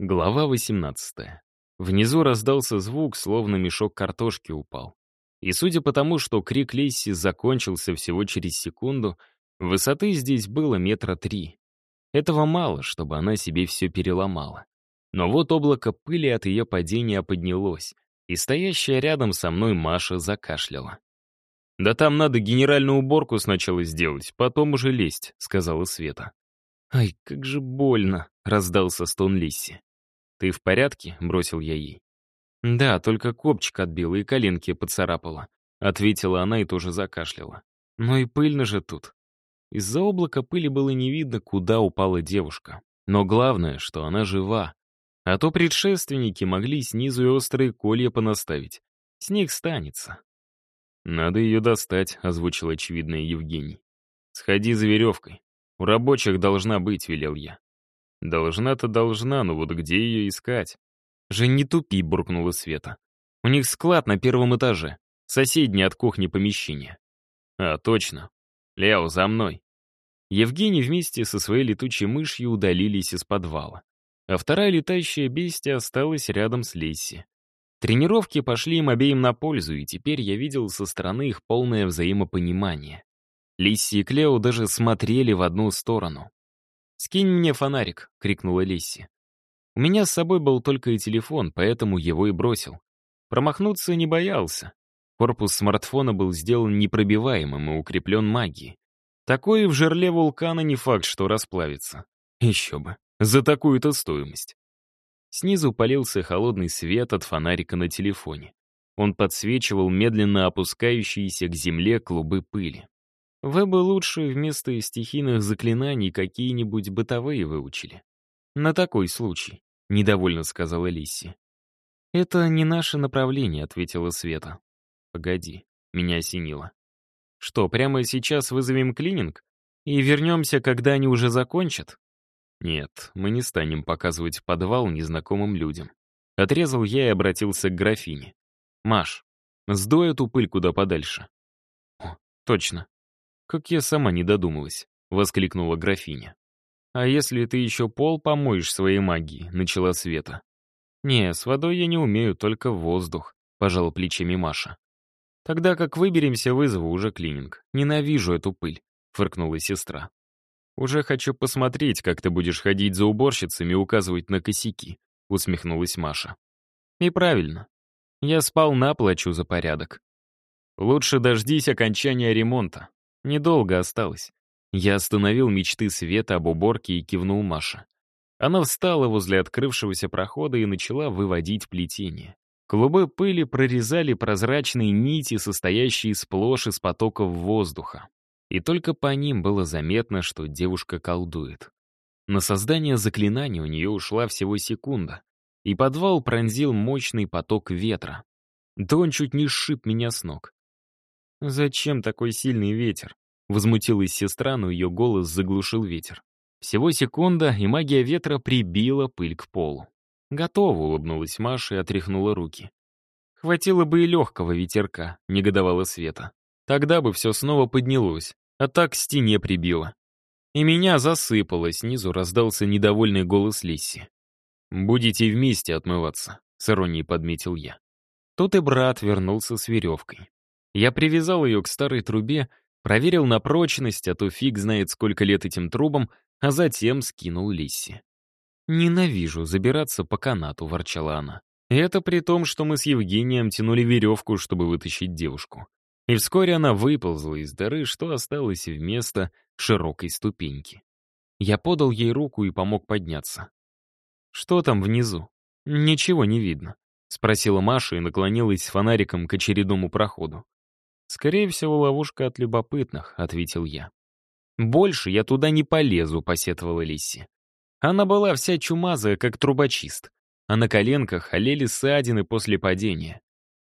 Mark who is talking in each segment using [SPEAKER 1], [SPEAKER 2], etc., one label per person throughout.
[SPEAKER 1] Глава 18. Внизу раздался звук, словно мешок картошки упал. И судя по тому, что крик Лесси закончился всего через секунду, высоты здесь было метра три. Этого мало, чтобы она себе все переломала. Но вот облако пыли от ее падения поднялось, и стоящая рядом со мной Маша закашляла. «Да там надо генеральную уборку сначала сделать, потом уже лезть», — сказала Света. «Ай, как же больно!» — раздался стон Лисси. «Ты в порядке?» — бросил я ей. «Да, только копчик отбила и коленки поцарапала», — ответила она и тоже закашляла. «Но и пыльно же тут». Из-за облака пыли было не видно, куда упала девушка. Но главное, что она жива. А то предшественники могли снизу и острые колья понаставить. С них станется. «Надо ее достать», — озвучил очевидное Евгений. «Сходи за веревкой. У рабочих должна быть», — велел я. «Должна-то должна, но вот где ее искать?» «Жень, не тупи», — буркнула Света. «У них склад на первом этаже, соседнее от кухни помещение». «А, точно. Лео, за мной». Евгений вместе со своей летучей мышью удалились из подвала. А вторая летающая бестия осталась рядом с Лесси. Тренировки пошли им обеим на пользу, и теперь я видел со стороны их полное взаимопонимание. Лисси и Клео даже смотрели в одну сторону. «Скинь мне фонарик!» — крикнула Лисси. У меня с собой был только и телефон, поэтому его и бросил. Промахнуться не боялся. Корпус смартфона был сделан непробиваемым и укреплен магией. Такое в жерле вулкана не факт, что расплавится. Еще бы. За такую-то стоимость. Снизу полился холодный свет от фонарика на телефоне. Он подсвечивал медленно опускающиеся к земле клубы пыли. Вы бы лучше вместо стихийных заклинаний какие-нибудь бытовые выучили. На такой случай, — недовольно сказала Лисси. «Это не наше направление», — ответила Света. «Погоди, меня осенило. Что, прямо сейчас вызовем клининг? И вернемся, когда они уже закончат?» «Нет, мы не станем показывать подвал незнакомым людям». Отрезал я и обратился к графине. «Маш, сдой эту пыль куда подальше». «О, точно. «Как я сама не додумалась», — воскликнула графиня. «А если ты еще пол помоешь своей магией?» — начала Света. «Не, с водой я не умею, только воздух», — пожала плечами Маша. «Тогда как выберемся, вызову уже клининг. Ненавижу эту пыль», — фыркнула сестра. «Уже хочу посмотреть, как ты будешь ходить за уборщицами и указывать на косяки», — усмехнулась Маша. «И правильно. Я спал на плачу за порядок. Лучше дождись окончания ремонта. Недолго осталось. Я остановил мечты Света об уборке и кивнул Маше. Она встала возле открывшегося прохода и начала выводить плетение. Клубы пыли прорезали прозрачные нити, состоящие сплошь из потоков воздуха. И только по ним было заметно, что девушка колдует. На создание заклинания у нее ушла всего секунда, и подвал пронзил мощный поток ветра. Да он чуть не сшиб меня с ног. «Зачем такой сильный ветер?» — возмутилась сестра, но ее голос заглушил ветер. Всего секунда, и магия ветра прибила пыль к полу. «Готово», — улыбнулась Маша и отряхнула руки. «Хватило бы и легкого ветерка», — негодовала Света. «Тогда бы все снова поднялось, а так к стене прибило». И меня засыпало, снизу раздался недовольный голос Лисси. «Будете вместе отмываться», — с иронией подметил я. Тут и брат вернулся с веревкой. Я привязал ее к старой трубе, проверил на прочность, а то фиг знает сколько лет этим трубам, а затем скинул Лисси. «Ненавижу забираться по канату», — ворчала она. это при том, что мы с Евгением тянули веревку, чтобы вытащить девушку. И вскоре она выползла из дыры, что осталось вместо широкой ступеньки. Я подал ей руку и помог подняться. «Что там внизу?» «Ничего не видно», — спросила Маша и наклонилась с фонариком к очередному проходу. «Скорее всего, ловушка от любопытных», — ответил я. «Больше я туда не полезу», — посетовала Лисси. Она была вся чумазая, как трубочист, а на коленках олели ссадины после падения.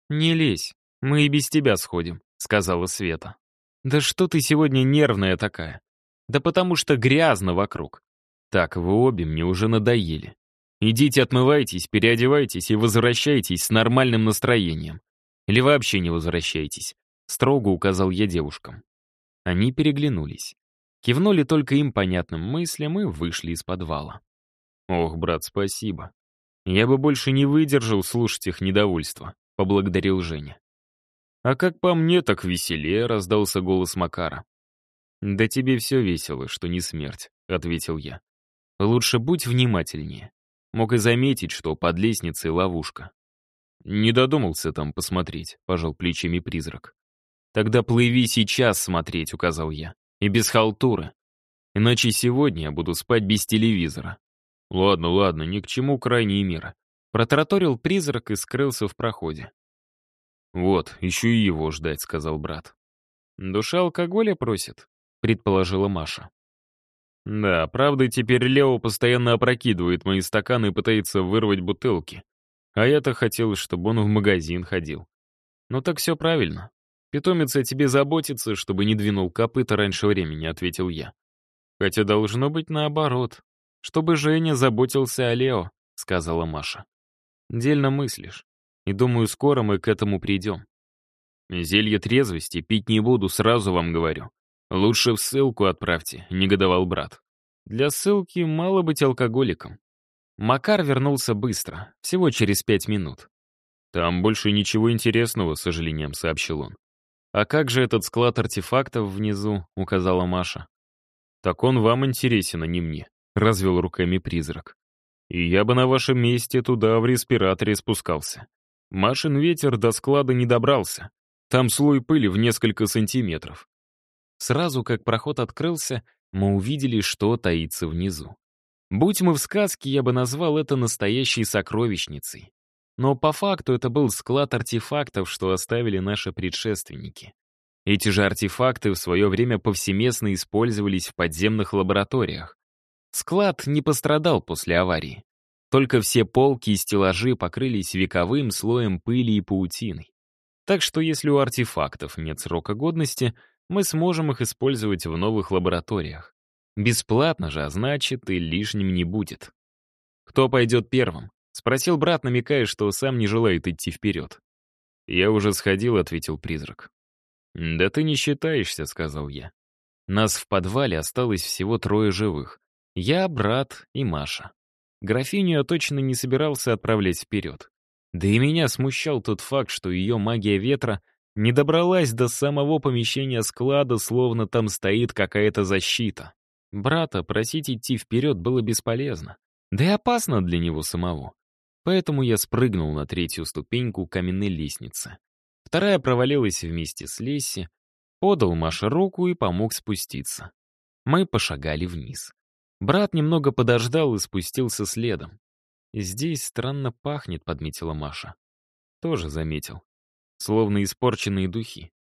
[SPEAKER 1] «Не лезь, мы и без тебя сходим», — сказала Света. «Да что ты сегодня нервная такая? Да потому что грязно вокруг. Так, вы обе мне уже надоели. Идите отмывайтесь, переодевайтесь и возвращайтесь с нормальным настроением. Или вообще не возвращайтесь. Строго указал я девушкам. Они переглянулись. Кивнули только им понятным мыслям и вышли из подвала. Ох, брат, спасибо. Я бы больше не выдержал слушать их недовольство, поблагодарил Женя. А как по мне, так веселее, раздался голос Макара. Да тебе все весело, что не смерть, ответил я. Лучше будь внимательнее. Мог и заметить, что под лестницей ловушка. Не додумался там посмотреть, пожал плечами призрак. Тогда плыви сейчас смотреть, указал я. И без халтуры. Иначе сегодня я буду спать без телевизора. Ладно, ладно, ни к чему крайние меры. Протараторил призрак и скрылся в проходе. «Вот, еще и его ждать», — сказал брат. «Душа алкоголя просит», — предположила Маша. «Да, правда, теперь Лео постоянно опрокидывает мои стаканы и пытается вырвать бутылки. А я-то хотел, чтобы он в магазин ходил. Ну так все правильно. Питомец о тебе заботится, чтобы не двинул копыта раньше времени», — ответил я. «Хотя должно быть наоборот. Чтобы Женя заботился о Лео», — сказала Маша. «Дельно мыслишь. И думаю, скоро мы к этому придем. Зелье трезвости пить не буду, сразу вам говорю. Лучше в ссылку отправьте», — негодовал брат. «Для ссылки мало быть алкоголиком». Макар вернулся быстро, всего через пять минут. «Там больше ничего интересного», — сожалением сообщил он. «А как же этот склад артефактов внизу?» — указала Маша. «Так он вам интересен, а не мне», — развел руками призрак. «И я бы на вашем месте туда в респираторе спускался. Машин ветер до склада не добрался. Там слой пыли в несколько сантиметров. Сразу как проход открылся, мы увидели, что таится внизу. Будь мы в сказке, я бы назвал это настоящей сокровищницей. Но по факту это был склад артефактов, что оставили наши предшественники. Эти же артефакты в свое время повсеместно использовались в подземных лабораториях. Склад не пострадал после аварии. Только все полки и стеллажи покрылись вековым слоем пыли и паутины. Так что если у артефактов нет срока годности, мы сможем их использовать в новых лабораториях. Бесплатно же, а значит, и лишним не будет. «Кто пойдет первым?» — спросил брат, намекая, что сам не желает идти вперед. «Я уже сходил», — ответил призрак. «Да ты не считаешься», — сказал я. Нас в подвале осталось всего трое живых. Я, брат и Маша. Графиню я точно не собирался отправлять вперед. Да и меня смущал тот факт, что ее магия ветра не добралась до самого помещения склада, словно там стоит какая-то защита. Брата просить идти вперед было бесполезно, да и опасно для него самого. Поэтому я спрыгнул на третью ступеньку каменной лестницы. Вторая провалилась вместе с Лесси, подал Маше руку и помог спуститься. Мы пошагали вниз. Брат немного подождал и спустился следом. «Здесь странно пахнет», — подметила Маша. Тоже заметил. Словно испорченные духи.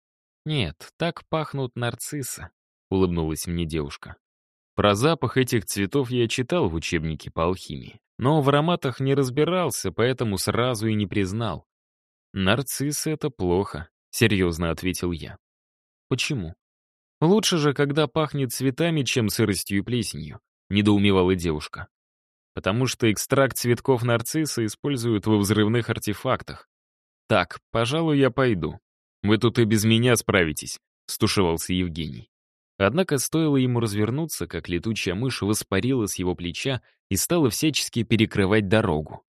[SPEAKER 1] «Нет, так пахнут нарциссы», — улыбнулась мне девушка. Про запах этих цветов я читал в учебнике по алхимии, но в ароматах не разбирался, поэтому сразу и не признал. «Нарциссы — это плохо», — серьезно ответил я. «Почему?» «Лучше же, когда пахнет цветами, чем сыростью и плесенью. — недоумевала девушка. «Потому что экстракт цветков нарцисса используют во взрывных артефактах. Так, пожалуй, я пойду. Вы тут и без меня справитесь», — стушевался Евгений. Однако стоило ему развернуться, как летучая мышь воспарила с его плеча и стала всячески перекрывать дорогу.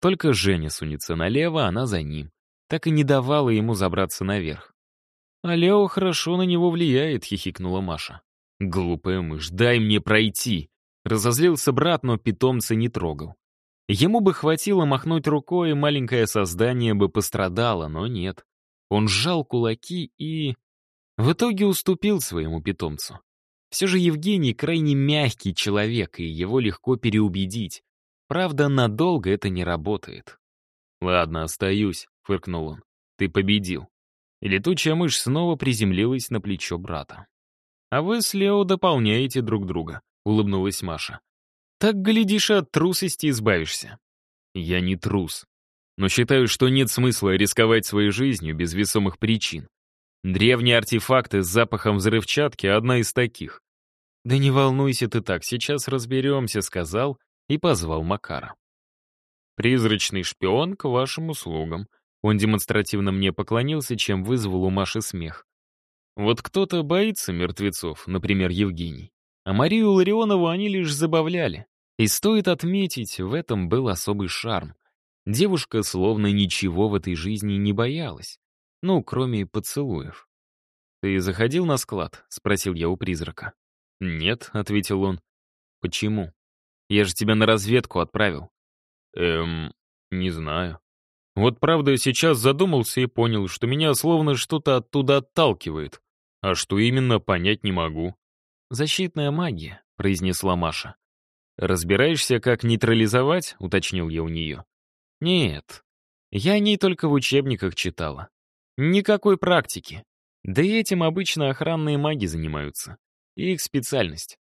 [SPEAKER 1] Только Женя сунется налево, она за ним. Так и не давала ему забраться наверх. «А Лео хорошо на него влияет», — хихикнула Маша. «Глупая мышь, дай мне пройти!» Разозлился брат, но питомца не трогал. Ему бы хватило махнуть рукой, и маленькое создание бы пострадало, но нет. Он сжал кулаки и... В итоге уступил своему питомцу. Все же Евгений крайне мягкий человек, и его легко переубедить. Правда, надолго это не работает. «Ладно, остаюсь», — фыркнул он. «Ты победил». И летучая мышь снова приземлилась на плечо брата. «А вы с Лео дополняете друг друга», — улыбнулась Маша. «Так, глядишь, от трусости избавишься». «Я не трус. Но считаю, что нет смысла рисковать своей жизнью без весомых причин. Древние артефакты с запахом взрывчатки — одна из таких». «Да не волнуйся ты так, сейчас разберемся», — сказал и позвал Макара. «Призрачный шпион к вашим услугам». Он демонстративно мне поклонился, чем вызвал у Маши смех. Вот кто-то боится мертвецов, например, Евгений. А Марию Ларионову они лишь забавляли. И стоит отметить, в этом был особый шарм. Девушка словно ничего в этой жизни не боялась. Ну, кроме поцелуев. «Ты заходил на склад?» — спросил я у призрака. «Нет», — ответил он. «Почему? Я же тебя на разведку отправил». «Эм, не знаю. Вот правда сейчас задумался и понял, что меня словно что-то оттуда отталкивает. А что именно, понять не могу». «Защитная магия», — произнесла Маша. «Разбираешься, как нейтрализовать?» — уточнил я у нее. «Нет, я о ней только в учебниках читала. Никакой практики. Да и этим обычно охранные маги занимаются. Их специальность.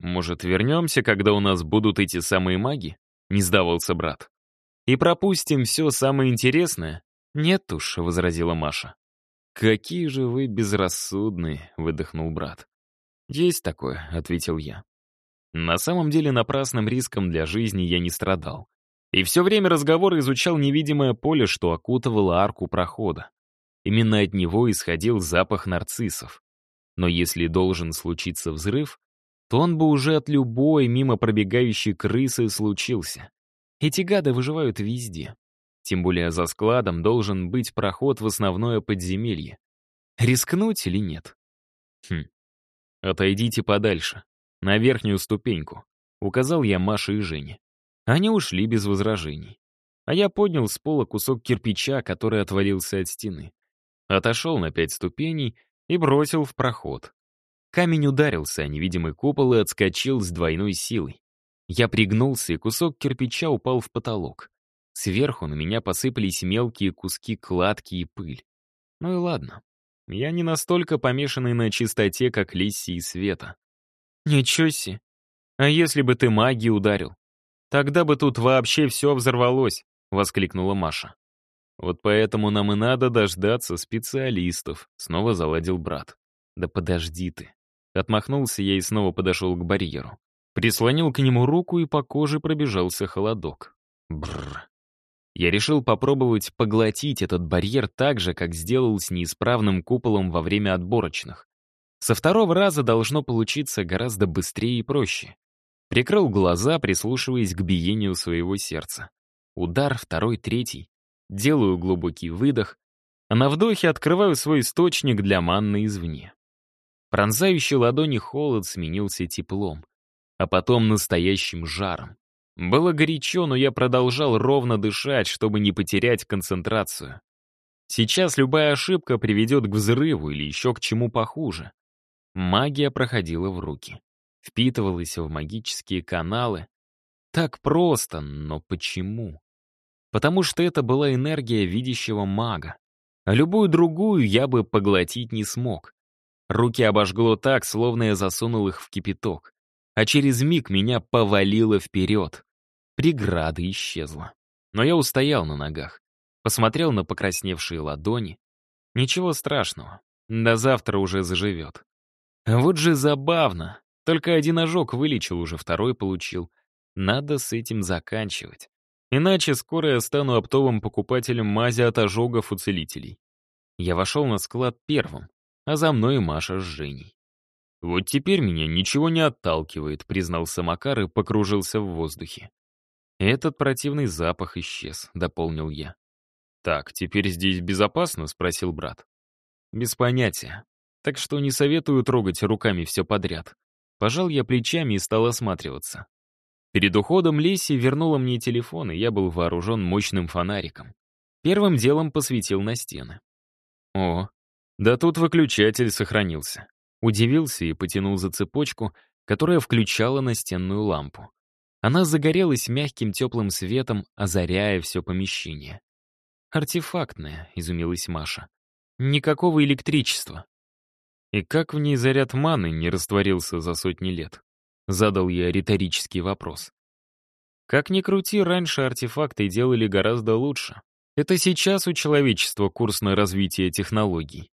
[SPEAKER 1] Может, вернемся, когда у нас будут эти самые маги? Не сдавался брат. И пропустим все самое интересное? Нет уж, возразила Маша. «Какие же вы безрассудные», — выдохнул брат. «Есть такое», — ответил я. На самом деле напрасным риском для жизни я не страдал. И все время разговора изучал невидимое поле, что окутывало арку прохода. Именно от него исходил запах нарциссов. Но если должен случиться взрыв, то он бы уже от любой мимо пробегающей крысы случился. Эти гады выживают везде. Тем более за складом должен быть проход в основное подземелье. Рискнуть или нет? Хм. Отойдите подальше, на верхнюю ступеньку, указал я Маше и Жене. Они ушли без возражений. А я поднял с пола кусок кирпича, который отвалился от стены. Отошел на пять ступеней и бросил в проход. Камень ударился о невидимый купол и отскочил с двойной силой. Я пригнулся, и кусок кирпича упал в потолок. Сверху на меня посыпались мелкие куски кладки и пыль. Ну и ладно. Я не настолько помешанный на чистоте, как Лисси и Света. Ничего себе. А если бы ты магией ударил? Тогда бы тут вообще все взорвалось, воскликнула Маша. Вот поэтому нам и надо дождаться специалистов, снова заладил брат. Да подожди ты. Отмахнулся я и снова подошел к барьеру. Прислонил к нему руку, и по коже пробежался холодок. Бррр. Я решил попробовать поглотить этот барьер так же, как сделал с неисправным куполом во время отборочных. Со второго раза должно получиться гораздо быстрее и проще. Прикрыл глаза, прислушиваясь к биению своего сердца. Удар, второй, третий. Делаю глубокий выдох, а на вдохе открываю свой источник для манны извне. Пронзающий ладони холод сменился теплом, а потом настоящим жаром. Было горячо, но я продолжал ровно дышать, чтобы не потерять концентрацию. Сейчас любая ошибка приведет к взрыву или еще к чему похуже. Магия проходила в руки, впитывалась в магические каналы. Так просто, но почему? Потому что это была энергия видящего мага. А любую другую я бы поглотить не смог. Руки обожгло так, словно я засунул их в кипяток а через миг меня повалило вперед. Преграда исчезла. Но я устоял на ногах, посмотрел на покрасневшие ладони. Ничего страшного, до завтра уже заживет. Вот же забавно. Только один ожог вылечил, уже второй получил. Надо с этим заканчивать. Иначе скоро я стану оптовым покупателем мази от ожогов у целителей. Я вошел на склад первым, а за мной Маша с Женей. «Вот теперь меня ничего не отталкивает», — признался Макар и покружился в воздухе. «Этот противный запах исчез», — дополнил я. «Так, теперь здесь безопасно?» — спросил брат. «Без понятия. Так что не советую трогать руками все подряд». Пожал я плечами и стал осматриваться. Перед уходом Леси вернула мне телефон, и я был вооружен мощным фонариком. Первым делом посветил на стены. О, да тут выключатель сохранился. Удивился и потянул за цепочку, которая включала настенную лампу. Она загорелась мягким теплым светом, озаряя все помещение. «Артефактная», — изумилась Маша. «Никакого электричества». «И как в ней заряд маны не растворился за сотни лет?» Задал я риторический вопрос. Как ни крути, раньше артефакты делали гораздо лучше. Это сейчас у человечества курс на развитие технологий.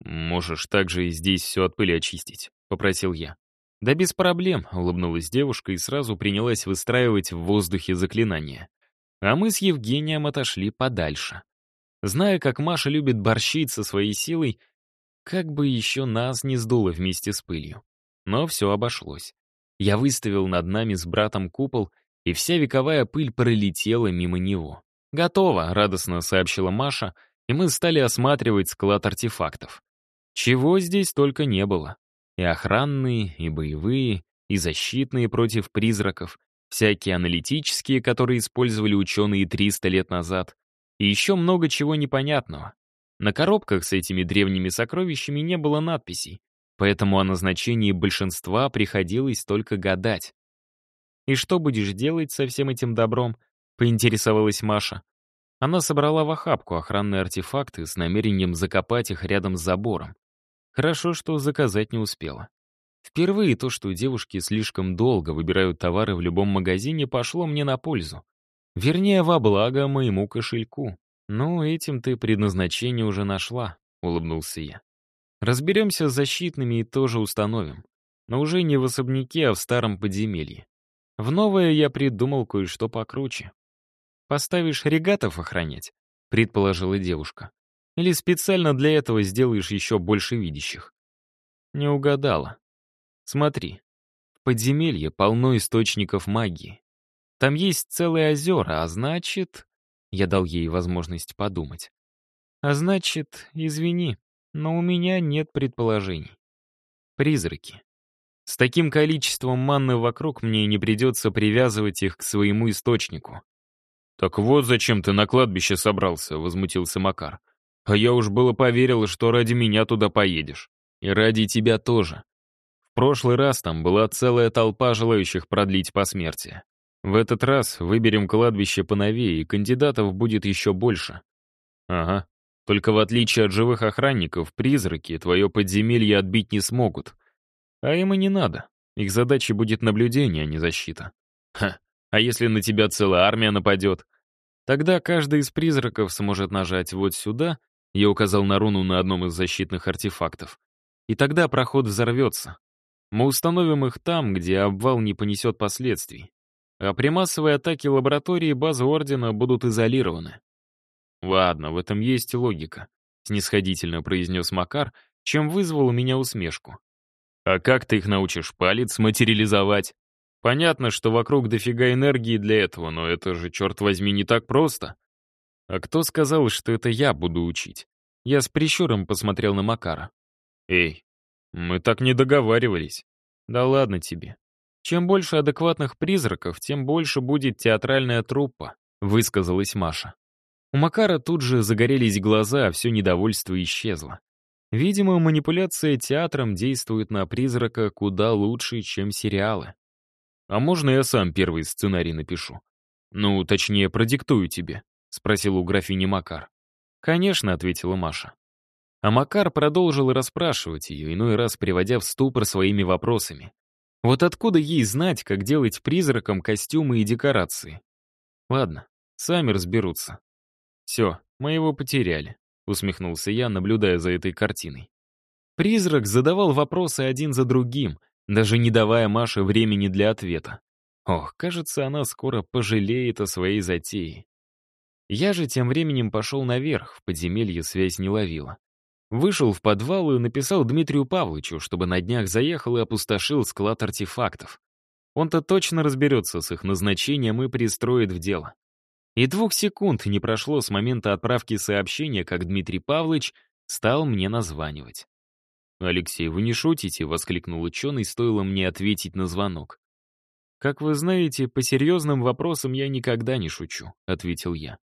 [SPEAKER 1] «Можешь также и здесь все от пыли очистить», — попросил я. «Да без проблем», — улыбнулась девушка и сразу принялась выстраивать в воздухе заклинания. А мы с Евгением отошли подальше. Зная, как Маша любит борщить со своей силой, как бы еще нас не сдуло вместе с пылью. Но все обошлось. Я выставил над нами с братом купол, и вся вековая пыль пролетела мимо него. «Готово», — радостно сообщила Маша, и мы стали осматривать склад артефактов. Чего здесь только не было. И охранные, и боевые, и защитные против призраков, всякие аналитические, которые использовали ученые 300 лет назад, и еще много чего непонятного. На коробках с этими древними сокровищами не было надписей, поэтому о назначении большинства приходилось только гадать. «И что будешь делать со всем этим добром?» — поинтересовалась Маша. Она собрала в охапку охранные артефакты с намерением закопать их рядом с забором. Хорошо, что заказать не успела. Впервые то, что девушки слишком долго выбирают товары в любом магазине, пошло мне на пользу. Вернее, во благо моему кошельку. «Ну, этим ты предназначение уже нашла», — улыбнулся я. «Разберемся с защитными и тоже установим. Но уже не в особняке, а в старом подземелье. В новое я придумал кое-что покруче. «Поставишь регатов охранять?» — предположила девушка. «Или специально для этого сделаешь еще больше видящих?» Не угадала. Смотри, в подземелье полно источников магии. Там есть целые озера, а значит... Я дал ей возможность подумать. А значит, извини, но у меня нет предположений. Призраки. С таким количеством манны вокруг мне не придется привязывать их к своему источнику. «Так вот зачем ты на кладбище собрался», — возмутился Макар. «А я уж было поверил, что ради меня туда поедешь. И ради тебя тоже. В прошлый раз там была целая толпа желающих продлить посмертие. В этот раз выберем кладбище поновее, и кандидатов будет еще больше. Ага. Только в отличие от живых охранников, призраки твое подземелье отбить не смогут. А им и не надо. Их задачей будет наблюдение, а не защита. Ха. А если на тебя целая армия нападет? Тогда каждый из призраков сможет нажать вот сюда, я указал на руну на одном из защитных артефактов, и тогда проход взорвется. Мы установим их там, где обвал не понесет последствий. А при массовой атаке лаборатории базы Ордена будут изолированы. «Ладно, в этом есть логика», — снисходительно произнес Макар, чем вызвал у меня усмешку. «А как ты их научишь палец материализовать? Понятно, что вокруг дофига энергии для этого, но это же, черт возьми, не так просто. А кто сказал, что это я буду учить? Я с прищуром посмотрел на Макара. Эй, мы так не договаривались. Да ладно тебе. Чем больше адекватных призраков, тем больше будет театральная труппа, высказалась Маша. У Макара тут же загорелись глаза, а все недовольство исчезло. Видимо, манипуляция театром действует на призрака куда лучше, чем сериалы. А можно я сам первый сценарий напишу? Ну, точнее, продиктую тебе, спросил у графини Макар. Конечно, ответила Маша. А Макар продолжил расспрашивать ее, иной раз приводя в ступор своими вопросами. Вот откуда ей знать, как делать призракам костюмы и декорации? Ладно, сами разберутся. Все, мы его потеряли, усмехнулся я, наблюдая за этой картиной. Призрак задавал вопросы один за другим, даже не давая Маше времени для ответа. Ох, кажется, она скоро пожалеет о своей затее. Я же тем временем пошел наверх, в подземелье связь не ловила. Вышел в подвал и написал Дмитрию Павловичу, чтобы на днях заехал и опустошил склад артефактов. Он-то точно разберется с их назначением и пристроит в дело. И двух секунд не прошло с момента отправки сообщения, как Дмитрий Павлович стал мне названивать. «Алексей, вы не шутите?» — воскликнул ученый, стоило мне ответить на звонок. «Как вы знаете, по серьезным вопросам я никогда не шучу», — ответил я.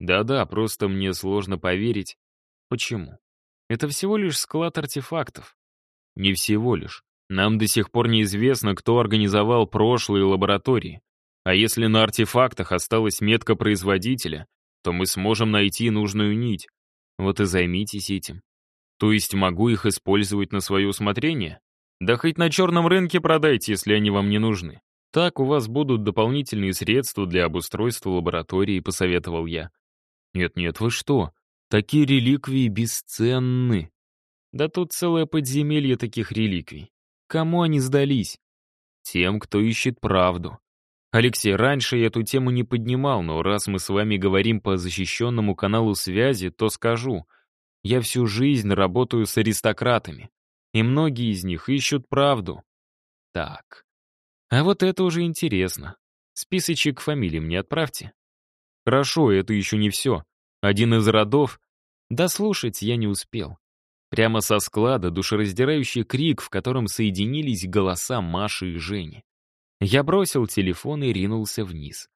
[SPEAKER 1] «Да-да, просто мне сложно поверить. Почему?» Это всего лишь склад артефактов. Не всего лишь. Нам до сих пор неизвестно, кто организовал прошлые лаборатории. А если на артефактах осталась метка производителя, то мы сможем найти нужную нить. Вот и займитесь этим. То есть могу их использовать на свое усмотрение? Да хоть на черном рынке продайте, если они вам не нужны. Так у вас будут дополнительные средства для обустройства лаборатории, посоветовал я. Нет-нет, вы что? Такие реликвии бесценны. Да тут целое подземелье таких реликвий. Кому они сдались? Тем, кто ищет правду. Алексей, раньше я эту тему не поднимал, но раз мы с вами говорим по защищенному каналу связи, то скажу. Я всю жизнь работаю с аристократами, и многие из них ищут правду. Так, А вот это уже интересно. Списочек фамилий мне отправьте. Хорошо, это еще не все. Один из родов... Дослушать я не успел. Прямо со склада душераздирающий крик, в котором соединились голоса Маши и Жени. Я бросил телефон и ринулся вниз.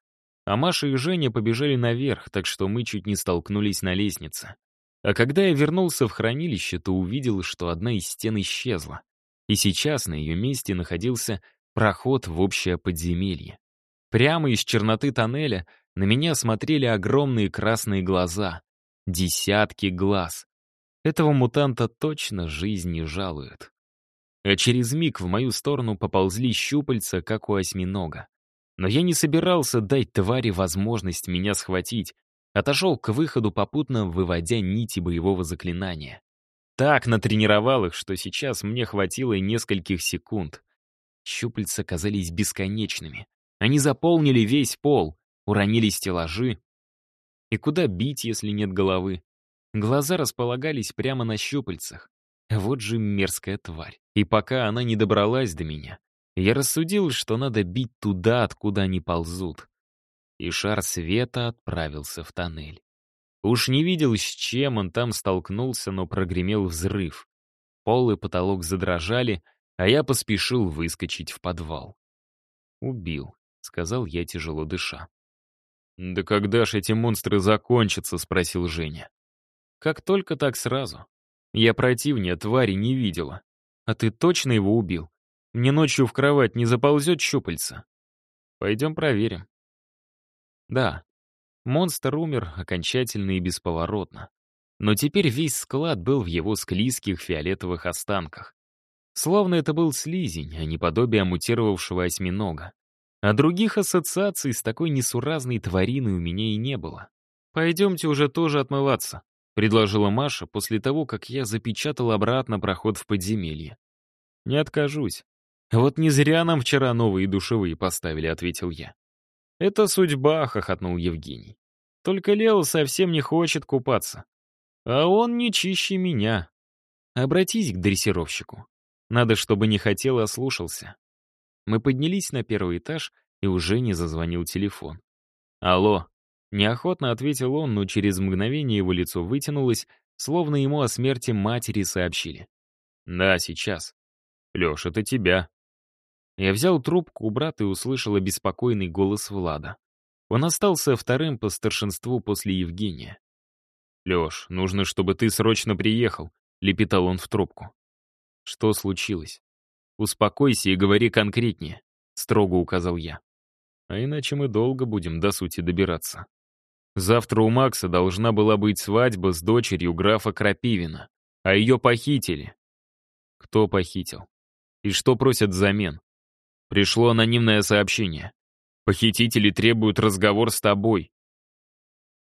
[SPEAKER 1] А Маша и Женя побежали наверх, так что мы чуть не столкнулись на лестнице. А когда я вернулся в хранилище, то увидел, что одна из стен исчезла. И сейчас на ее месте находился проход в общее подземелье. Прямо из черноты тоннеля на меня смотрели огромные красные глаза. Десятки глаз. Этого мутанта точно жизнь не жалует. А через миг в мою сторону поползли щупальца, как у осьминога. Но я не собирался дать твари возможность меня схватить, отошел к выходу, попутно выводя нити боевого заклинания. Так натренировал их, что сейчас мне хватило и нескольких секунд. Щупальца казались бесконечными. Они заполнили весь пол, уронили стеллажи. И куда бить, если нет головы? Глаза располагались прямо на щупальцах. Вот же мерзкая тварь. И пока она не добралась до меня, я рассудил, что надо бить туда, откуда они ползут. И шар света отправился в тоннель. Уж не видел, с чем он там столкнулся, но прогремел взрыв. Пол и потолок задрожали, а я поспешил выскочить в подвал. «Убил», — сказал я, тяжело дыша. «Да когда ж эти монстры закончатся?» — спросил Женя. «Как только так сразу. Я противнее твари не видела. А ты точно его убил? Мне ночью в кровать не заползет щупальца? Пойдем проверим». Да, монстр умер окончательно и бесповоротно. Но теперь весь склад был в его склизких фиолетовых останках. Словно это был слизень, а не подобие мутировавшего осьминога. А других ассоциаций с такой несуразной твариной у меня и не было. «Пойдемте уже тоже отмываться», — предложила Маша после того, как я запечатал обратно проход в подземелье. «Не откажусь. Вот не зря нам вчера новые душевые поставили», — ответил я. «Это судьба», — хохотнул Евгений. «Только Лео совсем не хочет купаться. А он не чище меня. Обратись к дрессировщику. Надо, чтобы не хотел, а слушался. Мы поднялись на первый этаж, и уже не зазвонил телефон. «Алло!» Неохотно ответил он, но через мгновение его лицо вытянулось, словно ему о смерти матери сообщили. «Да, сейчас. Леш, это тебя». Я взял трубку у брата и услышал обеспокоенный голос Влада. Он остался вторым по старшинству после Евгения. «Леш, нужно, чтобы ты срочно приехал», — лепетал он в трубку. «Что случилось?» «Успокойся и говори конкретнее», — строго указал я. «А иначе мы долго будем до сути добираться. Завтра у Макса должна была быть свадьба с дочерью графа Крапивина, а ее похитили». «Кто похитил? И что просят взамен?» Пришло анонимное сообщение. «Похитители требуют разговор с тобой».